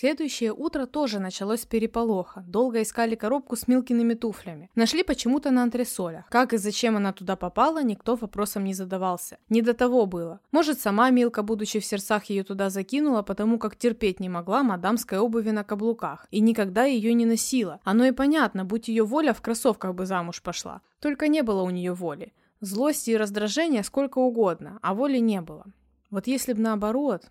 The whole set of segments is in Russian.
Следующее утро тоже началось с переполоха. Долго искали коробку с Милкиными туфлями. Нашли почему-то на антресолях. Как и зачем она туда попала, никто вопросом не задавался. Не до того было. Может, сама Милка, будучи в сердцах, ее туда закинула, потому как терпеть не могла мадамской обуви на каблуках. И никогда ее не носила. Оно и понятно, будь ее воля, в кроссовках бы замуж пошла. Только не было у нее воли. Злости и раздражения сколько угодно, а воли не было. Вот если бы наоборот,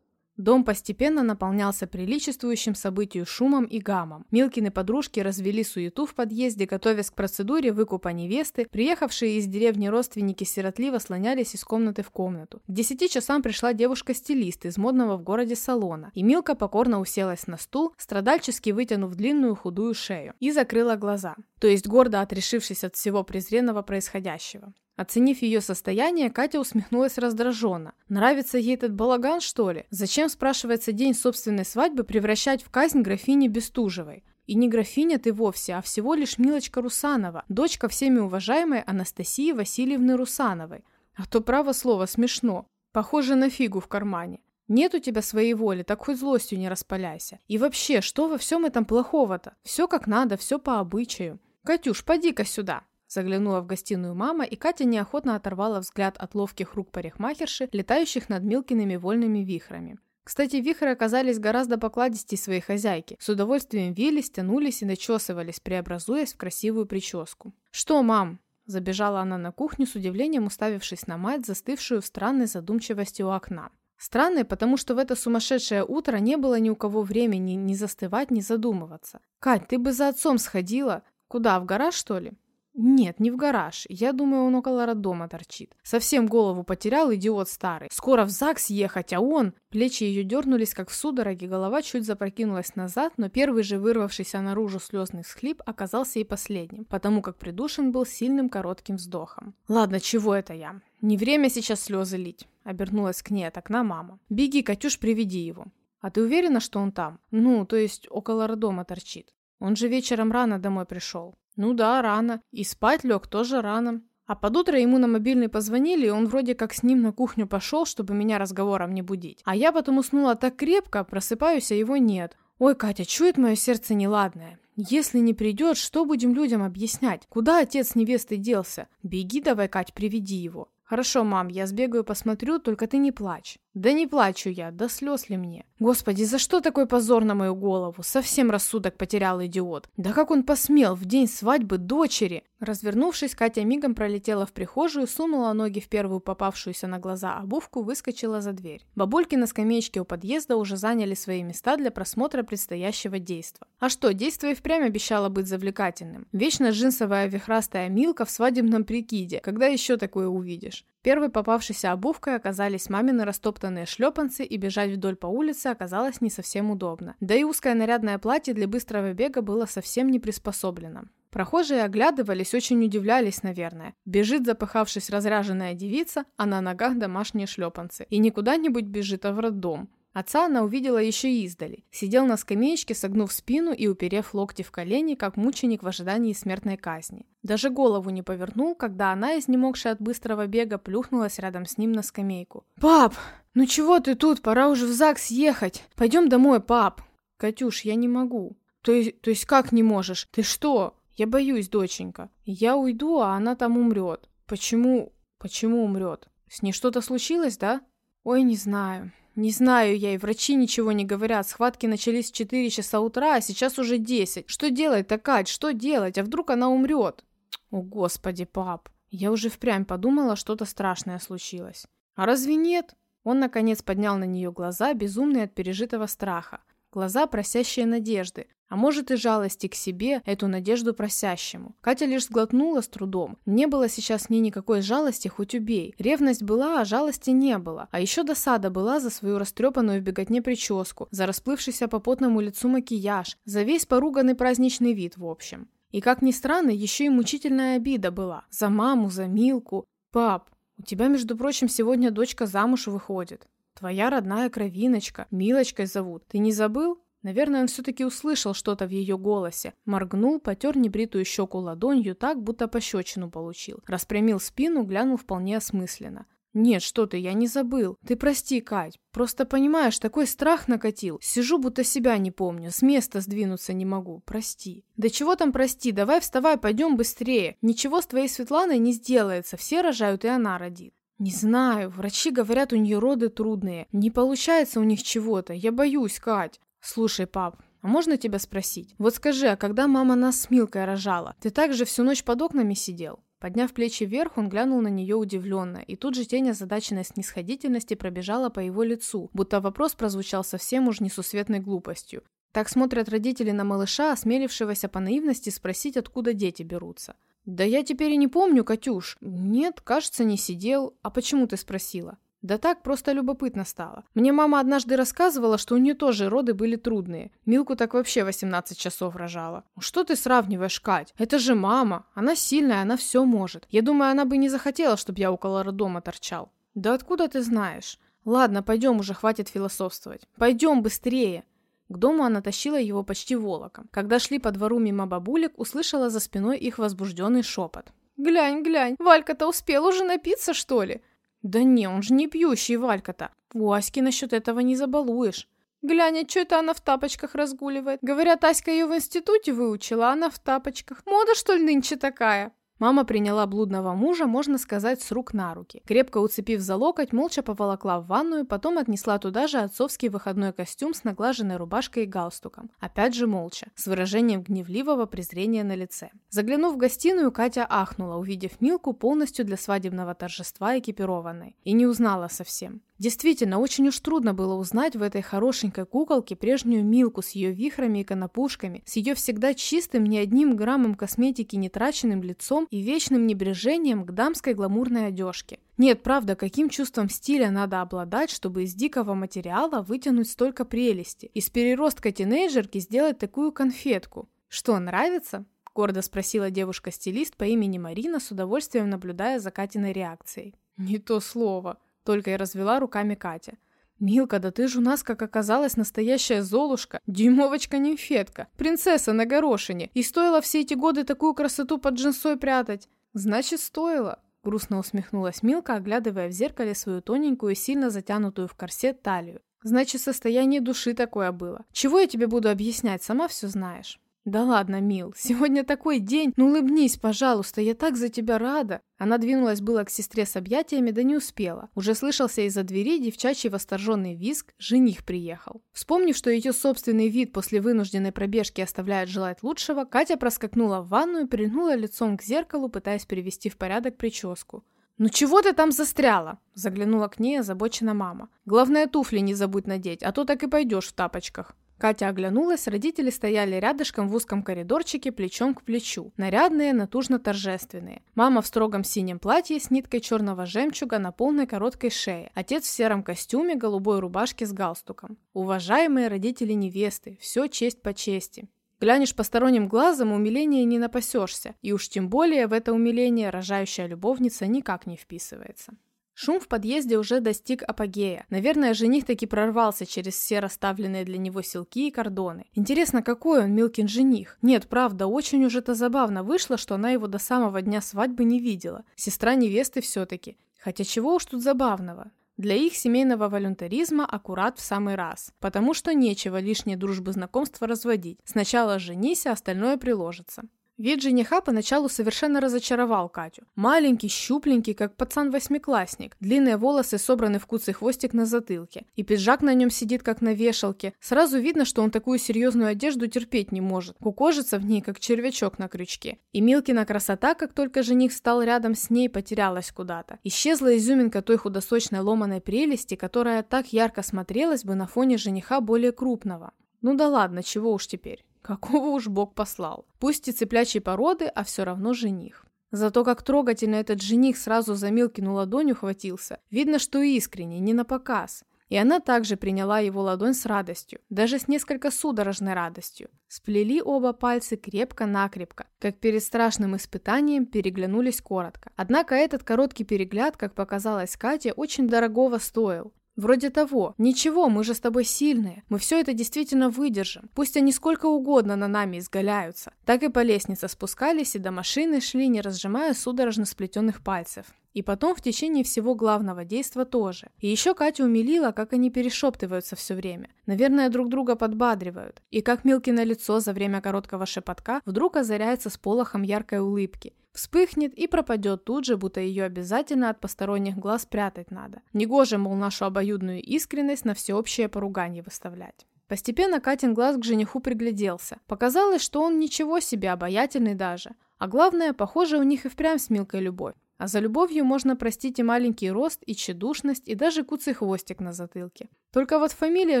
Дом постепенно наполнялся приличествующим событию шумом и гамом. Милкины подружки развели суету в подъезде, готовясь к процедуре выкупа невесты. Приехавшие из деревни родственники сиротливо слонялись из комнаты в комнату. К десяти часам пришла девушка-стилист из модного в городе салона, и Милка покорно уселась на стул, страдальчески вытянув длинную худую шею, и закрыла глаза, то есть гордо отрешившись от всего презренного происходящего. Оценив ее состояние, Катя усмехнулась раздраженно. Нравится ей этот балаган, что ли? Зачем, спрашивается, день собственной свадьбы превращать в казнь графини Бестужевой? И не графиня ты вовсе, а всего лишь Милочка Русанова, дочка всеми уважаемой Анастасии Васильевны Русановой. А то право слово смешно. Похоже на фигу в кармане. Нет у тебя своей воли, так хоть злостью не распаляйся. И вообще, что во всем этом плохого-то? Все как надо, все по обычаю. Катюш, поди-ка сюда. Заглянула в гостиную мама, и Катя неохотно оторвала взгляд от ловких рук парикмахерши, летающих над Милкиными вольными вихрами. Кстати, вихры оказались гораздо покладистей своей хозяйки. С удовольствием вились, тянулись и начесывались, преобразуясь в красивую прическу. «Что, мам?» Забежала она на кухню с удивлением, уставившись на мать, застывшую в странной задумчивости у окна. Странной, потому что в это сумасшедшее утро не было ни у кого времени ни застывать, ни задумываться. «Кать, ты бы за отцом сходила? Куда, в гараж, что ли?» Нет, не в гараж. Я думаю, он около роддома торчит. Совсем голову потерял, идиот старый. Скоро в ЗАГС ехать, а он... Плечи ее дернулись, как в судороге, голова чуть запрокинулась назад, но первый же вырвавшийся наружу слезный всхлип оказался и последним, потому как придушен был сильным коротким вздохом. Ладно, чего это я? Не время сейчас слезы лить. Обернулась к ней от окна мама. Беги, Катюш, приведи его. А ты уверена, что он там? Ну, то есть около роддома торчит. Он же вечером рано домой пришел. Ну да, рано. И спать лег тоже рано. А под утро ему на мобильный позвонили, и он вроде как с ним на кухню пошел, чтобы меня разговором не будить. А я потом уснула так крепко, просыпаюсь, а его нет. Ой, Катя, чует мое сердце неладное. Если не придет, что будем людям объяснять? Куда отец невесты делся? Беги давай, Кать, приведи его. Хорошо, мам, я сбегаю посмотрю, только ты не плачь. Да не плачу я, да слез ли мне? Господи, за что такой позор на мою голову? Совсем рассудок потерял идиот. Да как он посмел в день свадьбы дочери? Развернувшись, Катя мигом пролетела в прихожую, сунула ноги в первую попавшуюся на глаза обувку, выскочила за дверь. Бабульки на скамеечке у подъезда уже заняли свои места для просмотра предстоящего действа. А что, действо и впрямь обещало быть завлекательным. Вечно джинсовая вихрастая Милка в свадебном прикиде. Когда еще такое увидишь? Первой попавшейся обувкой оказались мамины растоптанные шлепанцы, и бежать вдоль по улице оказалось не совсем удобно. Да и узкое нарядное платье для быстрого бега было совсем не приспособлено. Прохожие оглядывались, очень удивлялись, наверное. Бежит запыхавшись разряженная девица, а на ногах домашние шлепанцы. И не куда-нибудь бежит, а в роддом. Отца она увидела еще издали. Сидел на скамеечке, согнув спину и уперев локти в колени, как мученик в ожидании смертной казни. Даже голову не повернул, когда она, изнемогшая от быстрого бега, плюхнулась рядом с ним на скамейку. «Пап, ну чего ты тут? Пора уже в ЗАГС ехать. Пойдем домой, пап». «Катюш, я не могу». «То есть, то есть как не можешь? Ты что?» «Я боюсь, доченька. Я уйду, а она там умрет». «Почему? Почему умрет? С ней что-то случилось, да?» «Ой, не знаю. Не знаю я, и врачи ничего не говорят. Схватки начались в 4 часа утра, а сейчас уже 10. Что делать-то, Кать, что делать? А вдруг она умрет? О, господи, пап. Я уже впрямь подумала, что-то страшное случилось. А разве нет? Он, наконец, поднял на нее глаза, безумные от пережитого страха. Глаза, просящие надежды. А может и жалости к себе, эту надежду просящему. Катя лишь сглотнула с трудом. Не было сейчас ни никакой жалости, хоть убей. Ревность была, а жалости не было. А еще досада была за свою растрепанную в беготне прическу, за расплывшийся по потному лицу макияж, за весь поруганный праздничный вид в общем. И как ни странно, еще и мучительная обида была. За маму, за Милку. Пап, у тебя, между прочим, сегодня дочка замуж выходит. Твоя родная кровиночка, Милочкой зовут. Ты не забыл? Наверное, он все-таки услышал что-то в ее голосе. Моргнул, потер небритую щеку ладонью так, будто пощечину получил. Распрямил спину, глянул вполне осмысленно. «Нет, что ты, я не забыл. Ты прости, Кать. Просто понимаешь, такой страх накатил. Сижу, будто себя не помню. С места сдвинуться не могу. Прости». «Да чего там прости? Давай вставай, пойдем быстрее. Ничего с твоей Светланой не сделается. Все рожают, и она родит». «Не знаю. Врачи говорят, у нее роды трудные. Не получается у них чего-то. Я боюсь, Кать». «Слушай, пап, а можно тебя спросить? Вот скажи, а когда мама нас с Милкой рожала, ты также всю ночь под окнами сидел?» Подняв плечи вверх, он глянул на нее удивленно, и тут же тень озадаченной снисходительности пробежала по его лицу, будто вопрос прозвучал совсем уж несусветной глупостью. Так смотрят родители на малыша, осмелившегося по наивности спросить, откуда дети берутся. «Да я теперь и не помню, Катюш. Нет, кажется, не сидел. А почему ты спросила?» Да так, просто любопытно стало. Мне мама однажды рассказывала, что у нее тоже роды были трудные. Милку так вообще 18 часов рожала. «Ну что ты сравниваешь, Кать? Это же мама. Она сильная, она все может. Я думаю, она бы не захотела, чтобы я около роддома торчал. Да откуда ты знаешь? Ладно, пойдем уже, хватит философствовать. Пойдем быстрее. К дому она тащила его почти волоком. Когда шли по двору мимо бабулек, услышала за спиной их возбужденный шепот. «Глянь, глянь, Валька-то успел уже напиться, что ли?» Да не, он же не пьющий, Валька-то. Аськи насчет этого не забалуешь. Глянь, а что это она в тапочках разгуливает? Говорят, Аська ее в институте выучила, а она в тапочках. Мода, что ли, нынче такая? Мама приняла блудного мужа, можно сказать, с рук на руки. Крепко уцепив за локоть, молча поволокла в ванную, потом отнесла туда же отцовский выходной костюм с наглаженной рубашкой и галстуком. Опять же молча, с выражением гневливого презрения на лице. Заглянув в гостиную, Катя ахнула, увидев Милку полностью для свадебного торжества экипированной. И не узнала совсем. Действительно, очень уж трудно было узнать в этой хорошенькой куколке прежнюю Милку с ее вихрами и конопушками, с ее всегда чистым, ни одним граммом косметики не траченным лицом и вечным небрежением к дамской гламурной одежке. Нет, правда, каким чувством стиля надо обладать, чтобы из дикого материала вытянуть столько прелести, из переростка тинейджерки сделать такую конфетку. Что, нравится? Гордо спросила девушка-стилист по имени Марина, с удовольствием наблюдая за Катиной реакцией. «Не то слово», только и развела руками Катя. «Милка, да ты же у нас, как оказалось, настоящая золушка, дюймовочка-нимфетка, принцесса на горошине, и стоило все эти годы такую красоту под джинсой прятать?» «Значит, стоило», — грустно усмехнулась Милка, оглядывая в зеркале свою тоненькую, сильно затянутую в корсет талию. «Значит, состояние души такое было. Чего я тебе буду объяснять, сама все знаешь». «Да ладно, Мил, сегодня такой день, ну улыбнись, пожалуйста, я так за тебя рада!» Она двинулась было к сестре с объятиями, да не успела. Уже слышался из-за двери девчачий восторженный визг, жених приехал. Вспомнив, что ее собственный вид после вынужденной пробежки оставляет желать лучшего, Катя проскакнула в ванную прильнула лицом к зеркалу, пытаясь привести в порядок прическу. «Ну чего ты там застряла?» – заглянула к ней озабочена мама. «Главное, туфли не забудь надеть, а то так и пойдешь в тапочках». Катя оглянулась, родители стояли рядышком в узком коридорчике плечом к плечу, нарядные, натужно-торжественные. Мама в строгом синем платье с ниткой черного жемчуга на полной короткой шее, отец в сером костюме, голубой рубашке с галстуком. Уважаемые родители невесты, все честь по чести. Глянешь посторонним глазом, умиления не напасешься, и уж тем более в это умиление рожающая любовница никак не вписывается. Шум в подъезде уже достиг апогея. Наверное, жених таки прорвался через все расставленные для него селки и кордоны. Интересно, какой он, Милкин жених? Нет, правда, очень уж это забавно вышло, что она его до самого дня свадьбы не видела. Сестра невесты все-таки. Хотя чего уж тут забавного? Для их семейного волюнтаризма аккурат в самый раз. Потому что нечего лишние дружбы знакомства разводить. Сначала женись, а остальное приложится. Вид жениха поначалу совершенно разочаровал Катю. Маленький, щупленький, как пацан-восьмиклассник. Длинные волосы собраны в куцый хвостик на затылке. И пиджак на нем сидит, как на вешалке. Сразу видно, что он такую серьезную одежду терпеть не может. Кукожится в ней, как червячок на крючке. И Милкина красота, как только жених стал рядом с ней, потерялась куда-то. Исчезла изюминка той худосочной ломаной прелести, которая так ярко смотрелась бы на фоне жениха более крупного. Ну да ладно, чего уж теперь. Какого уж Бог послал. Пусть и цыплячьей породы, а все равно жених. Зато как трогательно этот жених сразу за Милкину ладонь ухватился. Видно, что искренне, не на показ. И она также приняла его ладонь с радостью, даже с несколько судорожной радостью. Сплели оба пальцы крепко-накрепко, как перед страшным испытанием переглянулись коротко. Однако этот короткий перегляд, как показалось Кате, очень дорогого стоил. Вроде того. Ничего, мы же с тобой сильные. Мы все это действительно выдержим. Пусть они сколько угодно на нами изгаляются. Так и по лестнице спускались и до машины шли, не разжимая судорожно сплетенных пальцев. И потом в течение всего главного действа тоже. И еще Катя умилила, как они перешептываются все время. Наверное, друг друга подбадривают. И как Милкино лицо за время короткого шепотка вдруг озаряется с полохом яркой улыбки. Вспыхнет и пропадет тут же, будто ее обязательно от посторонних глаз прятать надо. Негоже, мол, нашу обоюдную искренность на всеобщее поругание выставлять. Постепенно Катин глаз к жениху пригляделся. Показалось, что он ничего себе, обаятельный даже. А главное, похоже, у них и впрямь с Милкой любовь. А за любовью можно простить и маленький рост, и тщедушность, и даже куцый хвостик на затылке. Только вот фамилия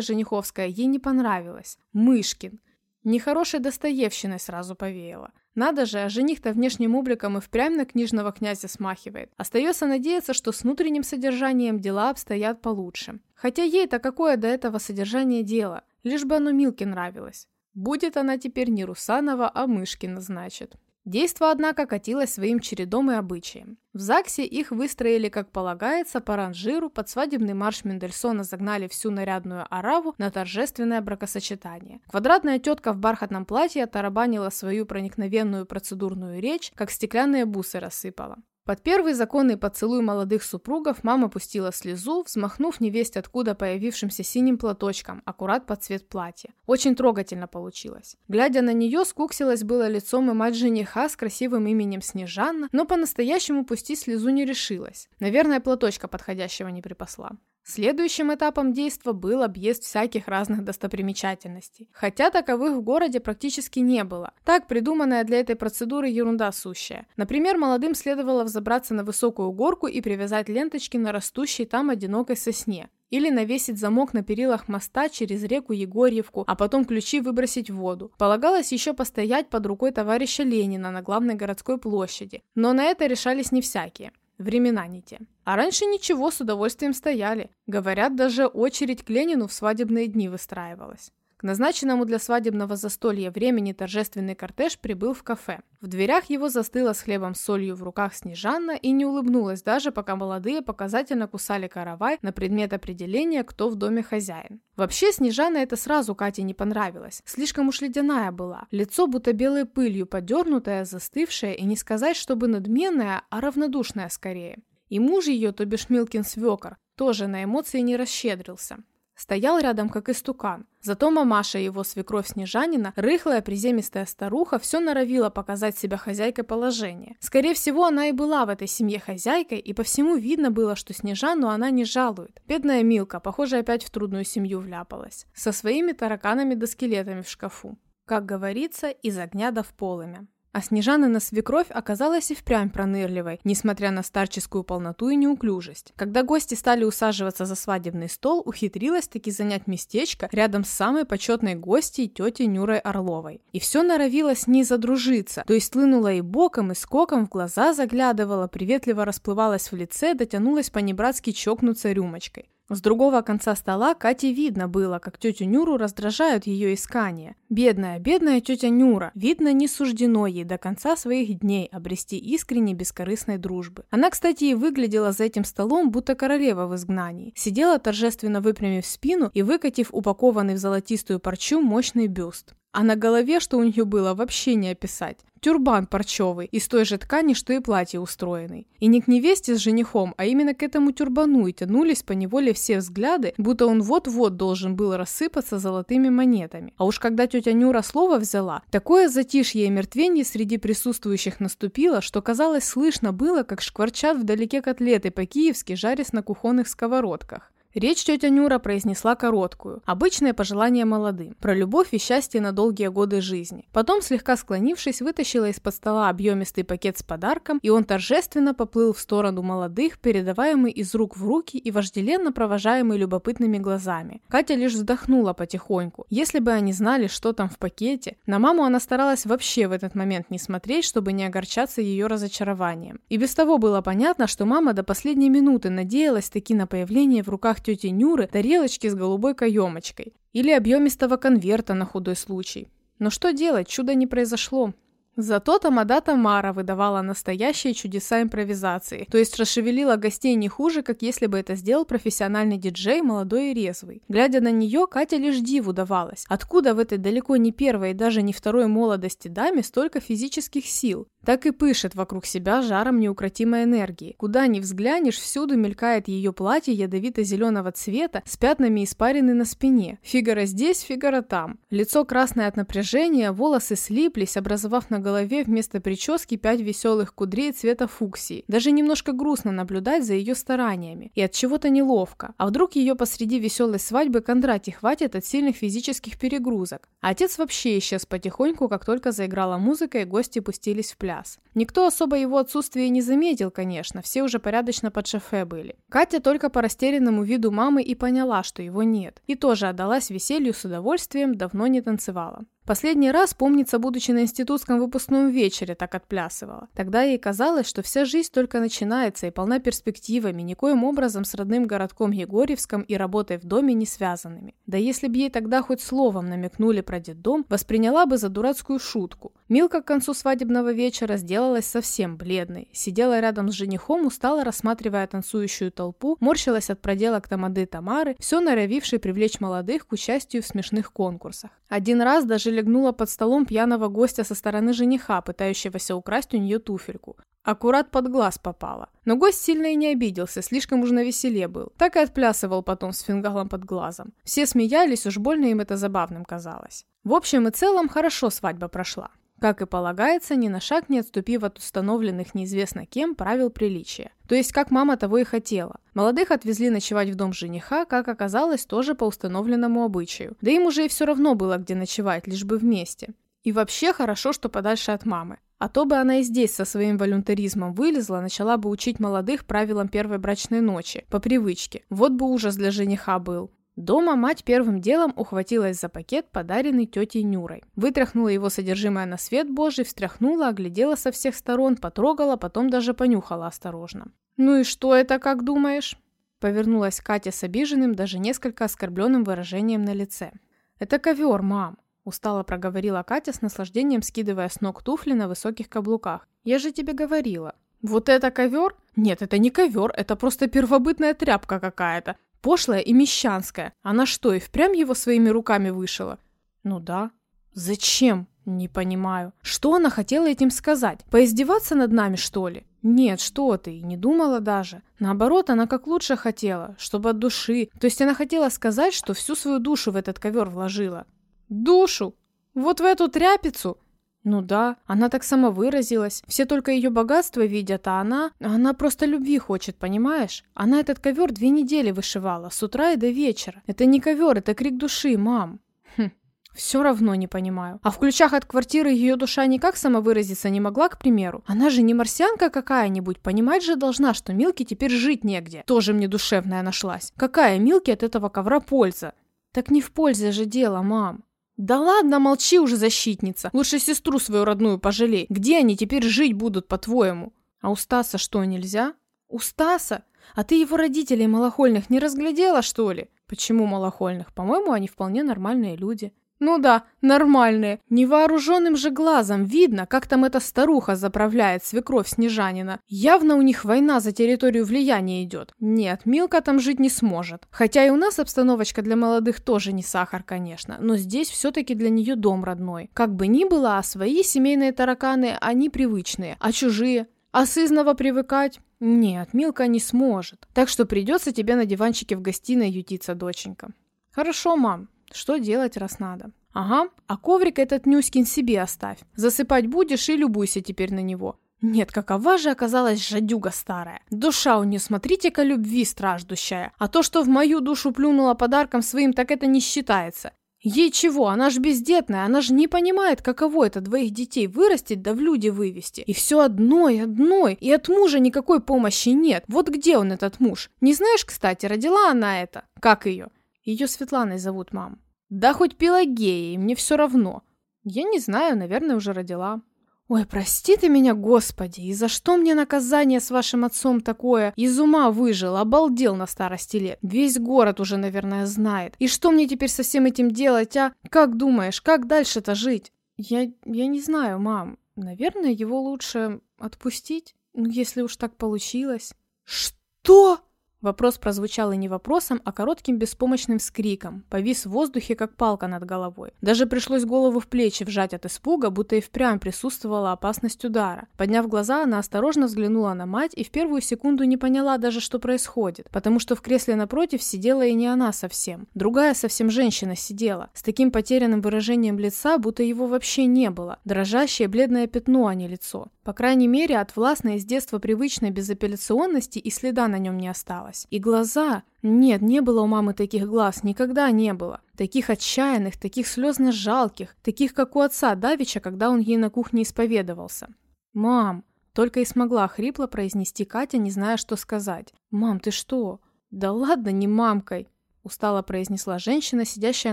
Жениховская ей не понравилась. Мышкин. Нехорошей Достоевщиной сразу повеяло. Надо же, а жених-то внешним обликом и впрямь на книжного князя смахивает. Остается надеяться, что с внутренним содержанием дела обстоят получше. Хотя ей-то какое до этого содержание дело, лишь бы оно Милке нравилось. Будет она теперь не Русанова, а Мышкина, значит. Действо, однако, катилось своим чередом и обычаем. В ЗАГСе их выстроили, как полагается, по ранжиру, под свадебный марш Мендельсона загнали всю нарядную ораву на торжественное бракосочетание. Квадратная тетка в бархатном платье тарабанила свою проникновенную процедурную речь, как стеклянные бусы рассыпала. Под первый законный поцелуй молодых супругов мама пустила слезу, взмахнув невесть откуда появившимся синим платочком, аккурат под цвет платья. Очень трогательно получилось. Глядя на нее, скуксилось было лицом и мать жениха с красивым именем Снежанна, но по-настоящему пустить слезу не решилась. Наверное, платочка подходящего не припасла. Следующим этапом действа был объезд всяких разных достопримечательностей. Хотя таковых в городе практически не было. Так, придуманная для этой процедуры ерунда сущая. Например, молодым следовало взобраться на высокую горку и привязать ленточки на растущей там одинокой сосне. Или навесить замок на перилах моста через реку Егорьевку, а потом ключи выбросить в воду. Полагалось еще постоять под рукой товарища Ленина на главной городской площади. Но на это решались не всякие. Времена не те. А раньше ничего, с удовольствием стояли. Говорят, даже очередь к Ленину в свадебные дни выстраивалась. К назначенному для свадебного застолья времени торжественный кортеж прибыл в кафе. В дверях его застыла с хлебом с солью в руках Снежанна и не улыбнулась даже, пока молодые показательно кусали каравай на предмет определения, кто в доме хозяин. Вообще Снежана это сразу Кате не понравилось. Слишком уж ледяная была. Лицо будто белой пылью подернутое, застывшее и не сказать, чтобы надменное, а равнодушное скорее. И муж ее, то бишь Милкин свекор, тоже на эмоции не расщедрился. Стоял рядом, как истукан. Зато мамаша его свекровь Снежанина, рыхлая приземистая старуха, все норовила показать себя хозяйкой положения. Скорее всего, она и была в этой семье хозяйкой, и по всему видно было, что Снежану она не жалует. Бедная Милка, похоже, опять в трудную семью вляпалась. Со своими тараканами да скелетами в шкафу. Как говорится, из огня до в полымя. А Снежанина свекровь оказалась и впрямь пронырливой, несмотря на старческую полноту и неуклюжесть. Когда гости стали усаживаться за свадебный стол, ухитрилась таки занять местечко рядом с самой почетной гостьей тетей Нюрой Орловой. И все норовило с ней задружиться, то есть слынула и боком, и скоком, в глаза заглядывала, приветливо расплывалась в лице, дотянулась по-небратски чокнуться рюмочкой. С другого конца стола Кате видно было, как тетю Нюру раздражают ее искания. Бедная, бедная тетя Нюра, видно, не суждено ей до конца своих дней обрести искренне бескорыстной дружбы. Она, кстати, и выглядела за этим столом, будто королева в изгнании. Сидела торжественно выпрямив спину и выкатив упакованный в золотистую парчу мощный бюст. А на голове, что у нее было, вообще не описать. Тюрбан парчевый, из той же ткани, что и платье устроенный. И не к невесте с женихом, а именно к этому тюрбану и тянулись по неволе все взгляды, будто он вот-вот должен был рассыпаться золотыми монетами. А уж когда тетя Нюра слово взяла, такое затишье и мертвенье среди присутствующих наступило, что казалось слышно было, как шкварчат вдалеке котлеты по-киевски, жарясь на кухонных сковородках. Речь тетя Нюра произнесла короткую, обычное пожелание молодым, про любовь и счастье на долгие годы жизни. Потом, слегка склонившись, вытащила из-под стола объемистый пакет с подарком, и он торжественно поплыл в сторону молодых, передаваемый из рук в руки и вожделенно провожаемый любопытными глазами. Катя лишь вздохнула потихоньку. Если бы они знали, что там в пакете, на маму она старалась вообще в этот момент не смотреть, чтобы не огорчаться ее разочарованием. И без того было понятно, что мама до последней минуты надеялась таки на появление в руках тети Нюры тарелочки с голубой каемочкой или объемистого конверта на худой случай. Но что делать, чудо не произошло. Зато Тамада Тамара выдавала настоящие чудеса импровизации, то есть расшевелила гостей не хуже, как если бы это сделал профессиональный диджей, молодой и резвый. Глядя на нее, Катя лишь диву давалась. Откуда в этой далеко не первой и даже не второй молодости даме столько физических сил? Так и пышет вокруг себя жаром неукротимой энергии. Куда ни взглянешь, всюду мелькает ее платье ядовито-зеленого цвета с пятнами испарины на спине. Фигаро здесь, Фигаро там. Лицо красное от напряжения, волосы слиплись, образовав на голове вместо прически пять веселых кудрей цвета фуксии. Даже немножко грустно наблюдать за ее стараниями. И отчего-то неловко. А вдруг ее посреди веселой свадьбы Кондратий хватит от сильных физических перегрузок? А отец вообще исчез потихоньку, как только заиграла музыка и гости пустились в пляс. Никто особо его отсутствия не заметил, конечно, все уже порядочно под шофе были. Катя только по растерянному виду мамы и поняла, что его нет. И тоже отдалась веселью с удовольствием, давно не танцевала. Последний раз, помнится, будучи на институтском выпускном вечере, так отплясывала. Тогда ей казалось, что вся жизнь только начинается и полна перспективами, никоим образом с родным городком Егорьевском и работой в доме не связанными. Да если бы ей тогда хоть словом намекнули про детдом, восприняла бы за дурацкую шутку. Милка к концу свадебного вечера сделалась совсем бледной. Сидела рядом с женихом, устало рассматривая танцующую толпу, морщилась от проделок тамады Тамары, все норовившей привлечь молодых к участию в смешных конкурсах. Один раз даже легнула под столом пьяного гостя со стороны жениха, пытающегося украсть у нее туфельку. Аккурат под глаз попала. Но гость сильно и не обиделся, слишком уж навеселе был. Так и отплясывал потом с фингалом под глазом. Все смеялись, уж больно им это забавным казалось. В общем и целом, хорошо свадьба прошла. Как и полагается, ни на шаг не отступив от установленных неизвестно кем правил приличия. То есть, как мама того и хотела. Молодых отвезли ночевать в дом жениха, как оказалось, тоже по установленному обычаю. Да им уже и все равно было где ночевать, лишь бы вместе. И вообще хорошо, что подальше от мамы. А то бы она и здесь со своим волюнтаризмом вылезла, начала бы учить молодых правилам первой брачной ночи, по привычке. Вот бы ужас для жениха был. Дома мать первым делом ухватилась за пакет, подаренный тетей Нюрой. Вытряхнула его содержимое на свет божий, встряхнула, оглядела со всех сторон, потрогала, потом даже понюхала осторожно. «Ну и что это, как думаешь?» Повернулась Катя с обиженным, даже несколько оскорбленным выражением на лице. «Это ковер, мам», – устало проговорила Катя с наслаждением, скидывая с ног туфли на высоких каблуках. «Я же тебе говорила». «Вот это ковер? Нет, это не ковер, это просто первобытная тряпка какая-то. Пошлая и мещанская. Она что, и впрямь его своими руками вышила? Ну да. Зачем? Не понимаю. Что она хотела этим сказать? Поиздеваться над нами, что ли? Нет, что ты, не думала даже. Наоборот, она как лучше хотела, чтобы от души. То есть она хотела сказать, что всю свою душу в этот ковер вложила. Душу? Вот в эту тряпицу? Ну да, она так самовыразилась. Все только ее богатство видят, а она... Она просто любви хочет, понимаешь? Она этот ковер две недели вышивала, с утра и до вечера. Это не ковер, это крик души, мам. Хм, все равно не понимаю. А в ключах от квартиры ее душа никак самовыразиться не могла, к примеру. Она же не марсианка какая-нибудь, понимать же должна, что Милке теперь жить негде. Тоже мне душевная нашлась. Какая Милке от этого ковра польза? Так не в пользе же дело, мам. «Да ладно, молчи уже, защитница. Лучше сестру свою родную пожалей. Где они теперь жить будут, по-твоему?» «А у Стаса что, нельзя?» «У Стаса? А ты его родителей малохольных не разглядела, что ли?» «Почему малохольных? По-моему, они вполне нормальные люди». Ну да, нормальные. Невооруженным же глазом видно, как там эта старуха заправляет свекровь Снежанина. Явно у них война за территорию влияния идет. Нет, Милка там жить не сможет. Хотя и у нас обстановочка для молодых тоже не сахар, конечно. Но здесь все-таки для нее дом родной. Как бы ни было, а свои семейные тараканы, они привычные. А чужие? А сызново привыкать? Нет, Милка не сможет. Так что придется тебе на диванчике в гостиной ютиться, доченька. Хорошо, мам, что делать, раз надо? Ага, а коврик этот Нюськин себе оставь. Засыпать будешь и любуйся теперь на него. Нет, какова же оказалась жадюга старая. Душа у нее, смотрите-ка, любви страждущая. А то, что в мою душу плюнула подарком своим, так это не считается. Ей чего, она ж бездетная, она ж не понимает, каково это двоих детей вырастить да в люди вывести. И все одной, одной, и от мужа никакой помощи нет. Вот где он, этот муж? Не знаешь, кстати, родила она это? Как ее? Ее Светланой зовут, мам. Да хоть Пелагеей, мне все равно. Я не знаю, наверное, уже родила. Ой, прости ты меня, господи, и за что мне наказание с вашим отцом такое? Из ума выжил, обалдел на старости лет. Весь город уже, наверное, знает. И что мне теперь со всем этим делать, а? Как думаешь, как дальше-то жить? Я... я не знаю, мам. Наверное, его лучше отпустить, ну, если уж так получилось. Что? Вопрос прозвучал и не вопросом, а коротким беспомощным вскриком. Повис в воздухе, как палка над головой. Даже пришлось голову в плечи вжать от испуга, будто и впрямь присутствовала опасность удара. Подняв глаза, она осторожно взглянула на мать и в первую секунду не поняла даже, что происходит, потому что в кресле напротив сидела и не она совсем. Другая совсем женщина сидела, с таким потерянным выражением лица, будто его вообще не было. Дрожащее бледное пятно, а не лицо. По крайней мере, от властной с детства привычной безапелляционности и следа на нем не осталось. И глаза... Нет, не было у мамы таких глаз, никогда не было. Таких отчаянных, таких слезно жалких, таких, как у отца Давича, когда он ей на кухне исповедовался. «Мам!» Только и смогла хрипло произнести Катя, не зная, что сказать. «Мам, ты что?» «Да ладно, не мамкой!» Устало произнесла женщина, сидящая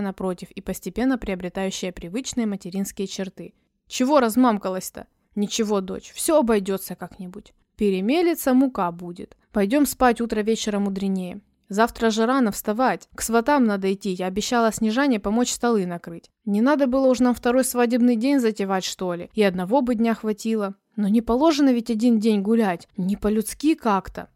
напротив и постепенно приобретающая привычные материнские черты. «Чего размамкалась-то?» Ничего, дочь, все обойдется как-нибудь. Перемелится, мука будет. Пойдем спать, утро вечера мудренее. Завтра же рано вставать. К сватам надо идти. Я обещала Снежане помочь столы накрыть. Не надо было уж нам второй свадебный день затевать, что ли. И одного бы дня хватило. Но не положено ведь один день гулять. Не по-людски как-то.